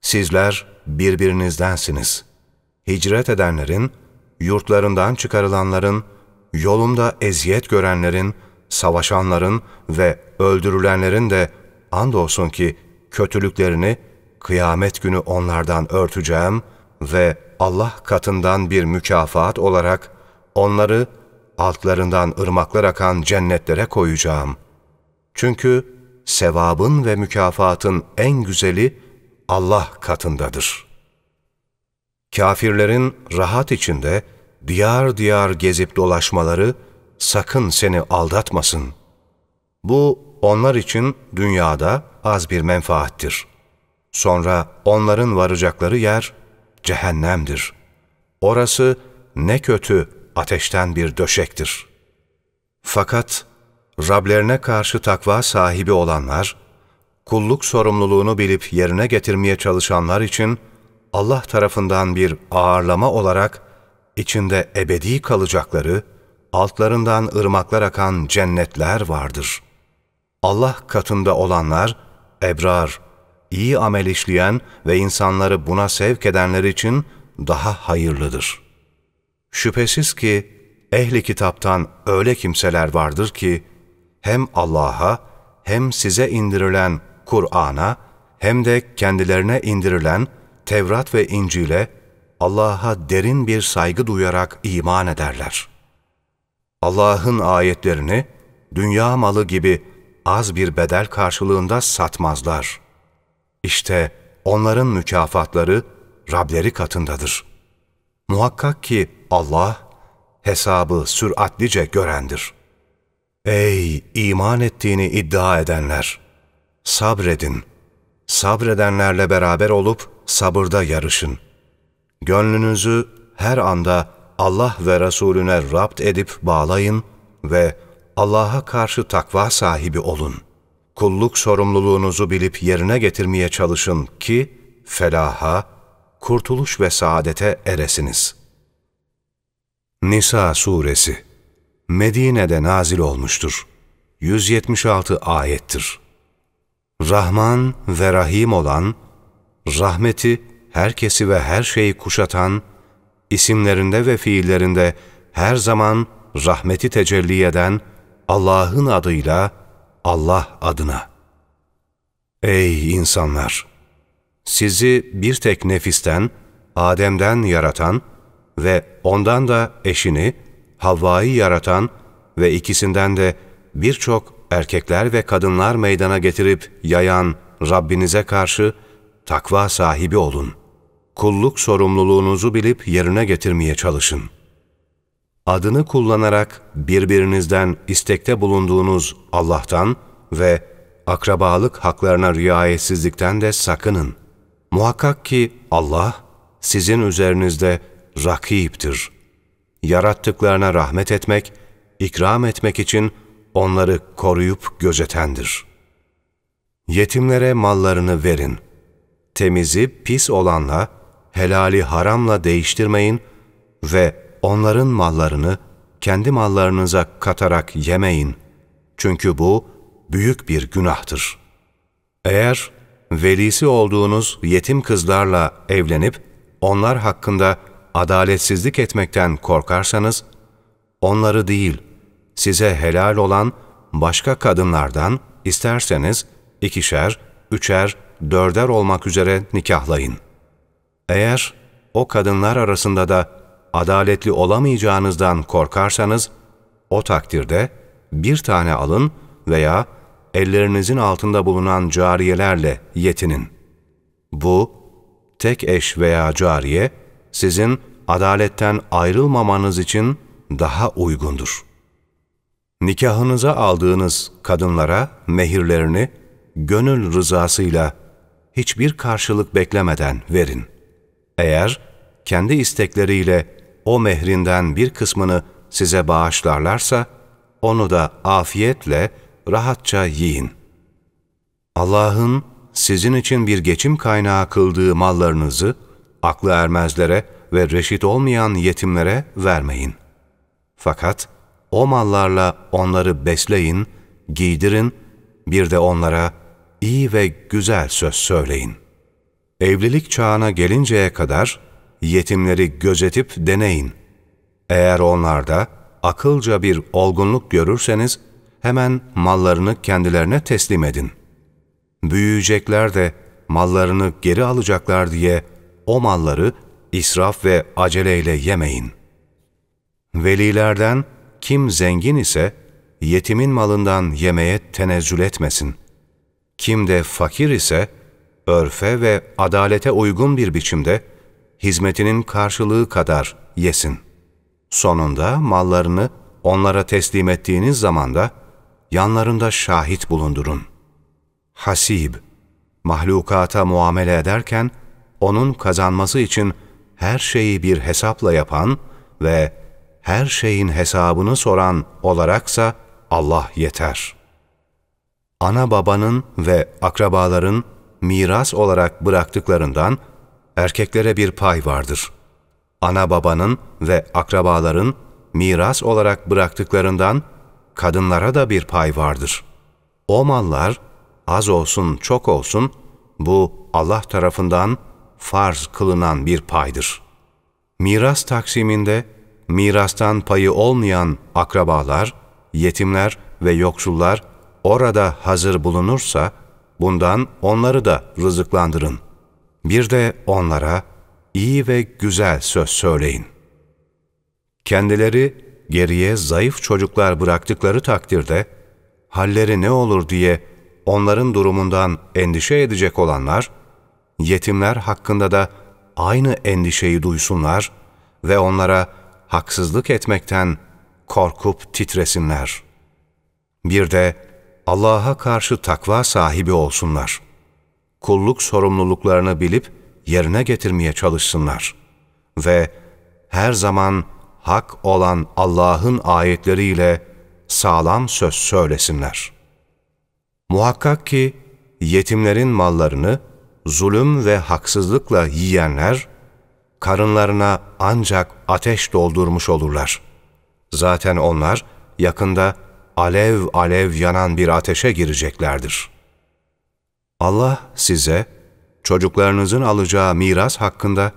S1: Sizler birbirinizdensiniz. Hicret edenlerin, yurtlarından çıkarılanların, yolumda eziyet görenlerin, savaşanların ve öldürülenlerin de andolsun ki kötülüklerini kıyamet günü onlardan örteceğim ve Allah katından bir mükafat olarak onları altlarından ırmaklar akan cennetlere koyacağım. Çünkü sevabın ve mükafatın en güzeli Allah katındadır. Kafirlerin rahat içinde diyar diyar gezip dolaşmaları sakın seni aldatmasın. Bu onlar için dünyada az bir menfaattir. Sonra onların varacakları yer cehennemdir. Orası ne kötü ateşten bir döşektir. Fakat Rablerine karşı takva sahibi olanlar, kulluk sorumluluğunu bilip yerine getirmeye çalışanlar için Allah tarafından bir ağırlama olarak içinde ebedi kalacakları, altlarından ırmaklar akan cennetler vardır. Allah katında olanlar, ebrar, iyi amel işleyen ve insanları buna sevk edenler için daha hayırlıdır. Şüphesiz ki ehli kitaptan öyle kimseler vardır ki, hem Allah'a hem size indirilen Kur'an'a hem de kendilerine indirilen Tevrat ve İncil'e Allah'a derin bir saygı duyarak iman ederler. Allah'ın ayetlerini dünya malı gibi az bir bedel karşılığında satmazlar. İşte onların mükafatları Rableri katındadır. Muhakkak ki Allah hesabı süratlice görendir. Ey iman ettiğini iddia edenler! Sabredin. Sabredenlerle beraber olup sabırda yarışın. Gönlünüzü her anda Allah ve Resulüne rapt edip bağlayın ve Allah'a karşı takva sahibi olun. Kulluk sorumluluğunuzu bilip yerine getirmeye çalışın ki felaha, kurtuluş ve saadete eresiniz. Nisa Suresi Medine'de nazil olmuştur. 176 ayettir. Rahman ve Rahim olan, rahmeti herkesi ve her şeyi kuşatan, isimlerinde ve fiillerinde her zaman rahmeti tecelli eden Allah'ın adıyla Allah adına. Ey insanlar! Sizi bir tek nefisten, Adem'den yaratan ve ondan da eşini, Havva'yı yaratan ve ikisinden de birçok erkekler ve kadınlar meydana getirip yayan Rabbinize karşı takva sahibi olun. Kulluk sorumluluğunuzu bilip yerine getirmeye çalışın. Adını kullanarak birbirinizden istekte bulunduğunuz Allah'tan ve akrabalık haklarına riayetsizlikten de sakının. Muhakkak ki Allah sizin üzerinizde rakiptir. Yarattıklarına rahmet etmek, ikram etmek için onları koruyup gözetendir. Yetimlere mallarını verin. Temizi pis olanla, helali haramla değiştirmeyin ve onların mallarını kendi mallarınıza katarak yemeyin. Çünkü bu büyük bir günahtır. Eğer velisi olduğunuz yetim kızlarla evlenip onlar hakkında adaletsizlik etmekten korkarsanız, onları değil, size helal olan başka kadınlardan isterseniz ikişer, üçer, dörder olmak üzere nikahlayın. Eğer o kadınlar arasında da adaletli olamayacağınızdan korkarsanız, o takdirde bir tane alın veya ellerinizin altında bulunan cariyelerle yetinin. Bu, tek eş veya cariye, sizin adaletten ayrılmamanız için daha uygundur. Nikahınıza aldığınız kadınlara mehirlerini gönül rızasıyla hiçbir karşılık beklemeden verin. Eğer kendi istekleriyle o mehrinden bir kısmını size bağışlarlarsa, onu da afiyetle, rahatça yiyin. Allah'ın sizin için bir geçim kaynağı kıldığı mallarınızı, aklı ermezlere ve reşit olmayan yetimlere vermeyin. Fakat o mallarla onları besleyin, giydirin, bir de onlara iyi ve güzel söz söyleyin. Evlilik çağına gelinceye kadar yetimleri gözetip deneyin. Eğer onlarda akılca bir olgunluk görürseniz hemen mallarını kendilerine teslim edin. Büyüyecekler de mallarını geri alacaklar diye o malları israf ve aceleyle yemeyin. Velilerden kim zengin ise yetimin malından yemeye tenezzül etmesin. Kim de fakir ise örfe ve adalete uygun bir biçimde hizmetinin karşılığı kadar yesin. Sonunda mallarını onlara teslim ettiğiniz zaman da yanlarında şahit bulundurun. Hasib, mahlukata muamele ederken onun kazanması için her şeyi bir hesapla yapan ve her şeyin hesabını soran olaraksa Allah yeter. Ana babanın ve akrabaların miras olarak bıraktıklarından erkeklere bir pay vardır. Ana babanın ve akrabaların miras olarak bıraktıklarından kadınlara da bir pay vardır. O mallar az olsun çok olsun bu Allah tarafından farz kılınan bir paydır. Miras taksiminde mirastan payı olmayan akrabalar, yetimler ve yoksullar orada hazır bulunursa bundan onları da rızıklandırın. Bir de onlara iyi ve güzel söz söyleyin. Kendileri geriye zayıf çocuklar bıraktıkları takdirde, halleri ne olur diye onların durumundan endişe edecek olanlar, yetimler hakkında da aynı endişeyi duysunlar ve onlara haksızlık etmekten korkup titresinler. Bir de Allah'a karşı takva sahibi olsunlar. Kulluk sorumluluklarını bilip yerine getirmeye çalışsınlar. Ve her zaman hak olan Allah'ın ayetleriyle sağlam söz söylesinler. Muhakkak ki yetimlerin mallarını zulüm ve haksızlıkla yiyenler, karınlarına ancak ateş doldurmuş olurlar. Zaten onlar yakında alev alev yanan bir ateşe gireceklerdir. Allah size çocuklarınızın alacağı miras hakkında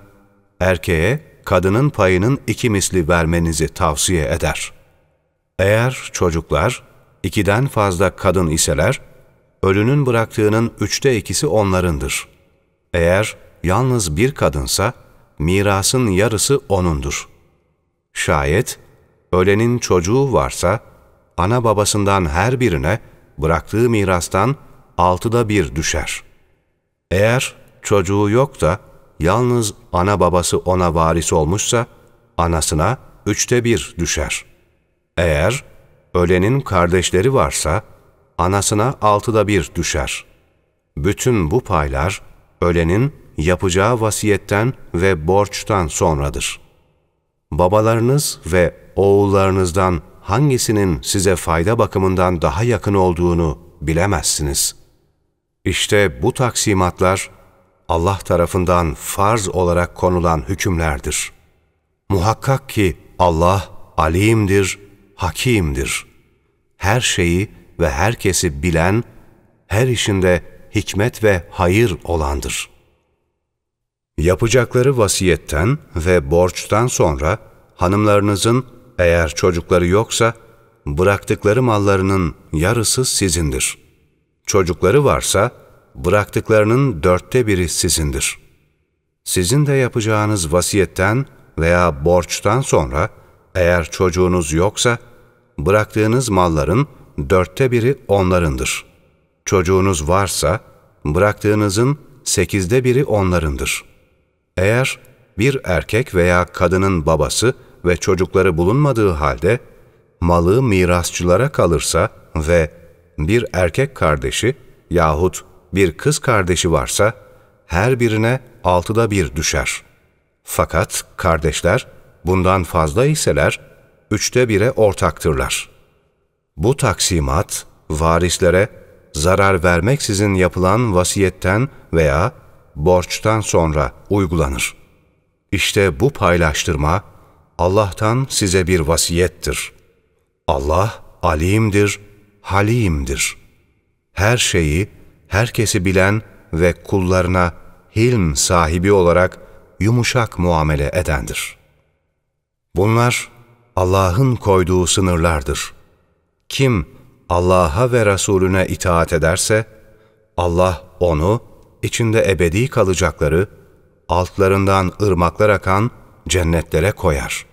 S1: erkeğe kadının payının iki misli vermenizi tavsiye eder. Eğer çocuklar ikiden fazla kadın iseler, ölünün bıraktığının üçte ikisi onlarındır. Eğer yalnız bir kadınsa, mirasın yarısı onundur. Şayet ölenin çocuğu varsa, ana babasından her birine bıraktığı mirastan altıda bir düşer. Eğer çocuğu yok da yalnız ana babası ona varis olmuşsa, anasına üçte bir düşer. Eğer ölenin kardeşleri varsa, anasına altıda bir düşer. Bütün bu paylar, ölenin yapacağı vasiyetten ve borçtan sonradır. Babalarınız ve oğullarınızdan hangisinin size fayda bakımından daha yakın olduğunu bilemezsiniz. İşte bu taksimatlar Allah tarafından farz olarak konulan hükümlerdir. Muhakkak ki Allah alimdir, hakimdir. Her şeyi ve herkesi bilen, her işinde hikmet ve hayır olandır. Yapacakları vasiyetten ve borçtan sonra hanımlarınızın eğer çocukları yoksa bıraktıkları mallarının yarısı sizindir. Çocukları varsa bıraktıklarının dörtte biri sizindir. Sizin de yapacağınız vasiyetten veya borçtan sonra eğer çocuğunuz yoksa bıraktığınız malların dörtte biri onlarındır. Çocuğunuz varsa bıraktığınızın sekizde biri onlarındır. Eğer bir erkek veya kadının babası ve çocukları bulunmadığı halde malı mirasçılara kalırsa ve bir erkek kardeşi yahut bir kız kardeşi varsa her birine altıda bir düşer. Fakat kardeşler bundan fazla iseler üçte bire ortaktırlar. Bu taksimat varislere zarar vermeksizin yapılan vasiyetten veya borçtan sonra uygulanır. İşte bu paylaştırma Allah'tan size bir vasiyettir. Allah alimdir, halimdir. Her şeyi, herkesi bilen ve kullarına hilm sahibi olarak yumuşak muamele edendir. Bunlar Allah'ın koyduğu sınırlardır. Kim Allah'a ve Resulüne itaat ederse, Allah onu içinde ebedi kalacakları, altlarından ırmaklar akan cennetlere koyar.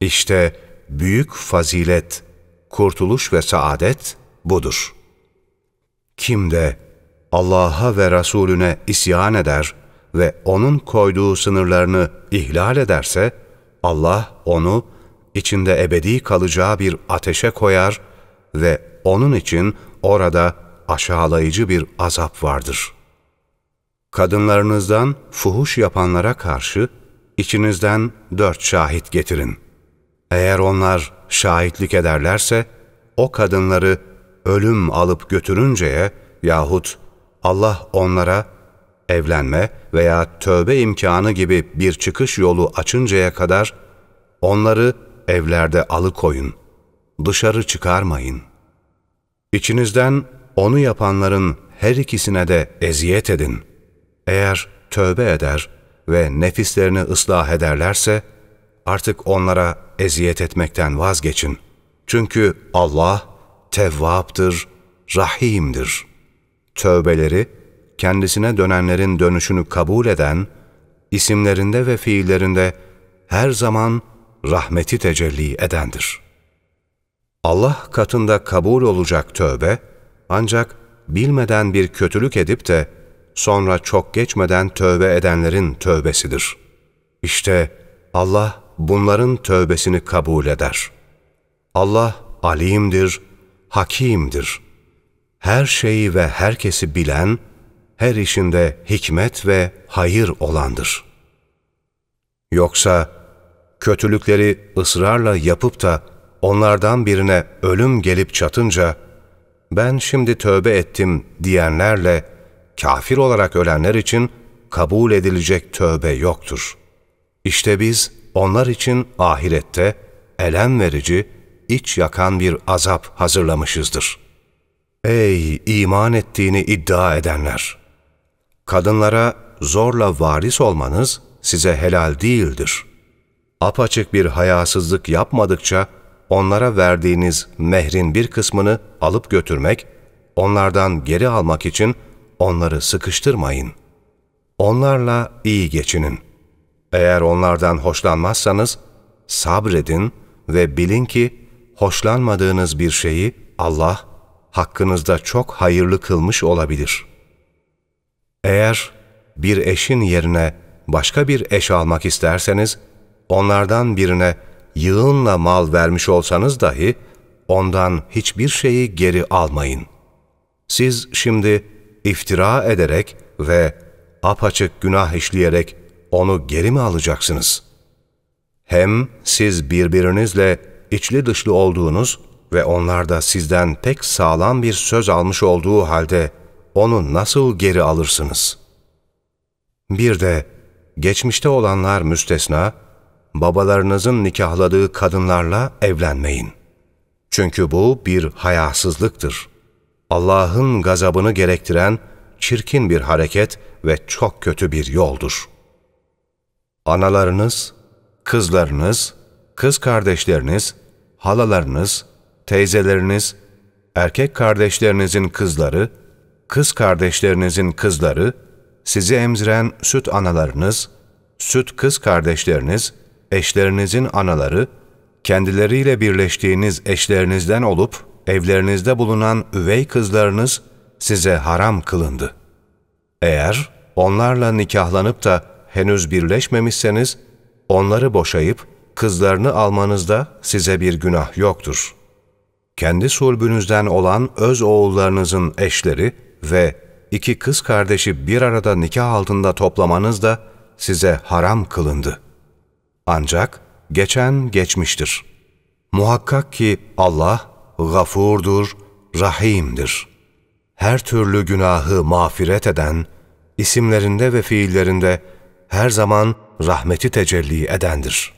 S1: İşte büyük fazilet, kurtuluş ve saadet budur. Kim de Allah'a ve Resulüne isyan eder ve O'nun koyduğu sınırlarını ihlal ederse, Allah onu içinde ebedi kalacağı bir ateşe koyar ve onun için orada aşağılayıcı bir azap vardır. Kadınlarınızdan fuhuş yapanlara karşı içinizden dört şahit getirin. Eğer onlar şahitlik ederlerse, o kadınları ölüm alıp götürünceye yahut Allah onlara evlenme veya tövbe imkanı gibi bir çıkış yolu açıncaya kadar onları evlerde alıkoyun, dışarı çıkarmayın. İçinizden onu yapanların her ikisine de eziyet edin. Eğer tövbe eder ve nefislerini ıslah ederlerse, artık onlara eziyet etmekten vazgeçin. Çünkü Allah tevvaptır, rahimdir. tövbeleri, kendisine dönenlerin dönüşünü kabul eden, isimlerinde ve fiillerinde her zaman rahmeti tecelli edendir. Allah katında kabul olacak tövbe, ancak bilmeden bir kötülük edip de sonra çok geçmeden tövbe edenlerin tövbesidir. İşte Allah bunların tövbesini kabul eder. Allah alimdir, hakimdir. Her şeyi ve herkesi bilen, her işinde hikmet ve hayır olandır. Yoksa kötülükleri ısrarla yapıp da onlardan birine ölüm gelip çatınca, ben şimdi tövbe ettim diyenlerle kafir olarak ölenler için kabul edilecek tövbe yoktur. İşte biz onlar için ahirette elem verici, iç yakan bir azap hazırlamışızdır. Ey iman ettiğini iddia edenler! Kadınlara zorla varis olmanız size helal değildir. Apaçık bir hayasızlık yapmadıkça onlara verdiğiniz mehrin bir kısmını alıp götürmek, onlardan geri almak için onları sıkıştırmayın. Onlarla iyi geçinin. Eğer onlardan hoşlanmazsanız sabredin ve bilin ki hoşlanmadığınız bir şeyi Allah hakkınızda çok hayırlı kılmış olabilir. Eğer bir eşin yerine başka bir eş almak isterseniz, onlardan birine yığınla mal vermiş olsanız dahi ondan hiçbir şeyi geri almayın. Siz şimdi iftira ederek ve apaçık günah işleyerek onu geri mi alacaksınız? Hem siz birbirinizle içli dışlı olduğunuz ve onlar da sizden pek sağlam bir söz almış olduğu halde onu nasıl geri alırsınız? Bir de geçmişte olanlar müstesna, babalarınızın nikahladığı kadınlarla evlenmeyin. Çünkü bu bir hayasızlıktır. Allah'ın gazabını gerektiren çirkin bir hareket ve çok kötü bir yoldur. Analarınız, kızlarınız, kız kardeşleriniz, halalarınız, teyzeleriniz, erkek kardeşlerinizin kızları, kız kardeşlerinizin kızları, sizi emziren süt analarınız, süt kız kardeşleriniz, eşlerinizin anaları, kendileriyle birleştiğiniz eşlerinizden olup evlerinizde bulunan üvey kızlarınız size haram kılındı. Eğer onlarla nikahlanıp da henüz birleşmemişseniz, onları boşayıp kızlarını almanızda size bir günah yoktur. Kendi sulbünüzden olan öz oğullarınızın eşleri ve iki kız kardeşi bir arada nikah altında toplamanız da size haram kılındı. Ancak geçen geçmiştir. Muhakkak ki Allah gafurdur, rahimdir. Her türlü günahı mağfiret eden, isimlerinde ve fiillerinde her zaman rahmeti tecelli edendir.''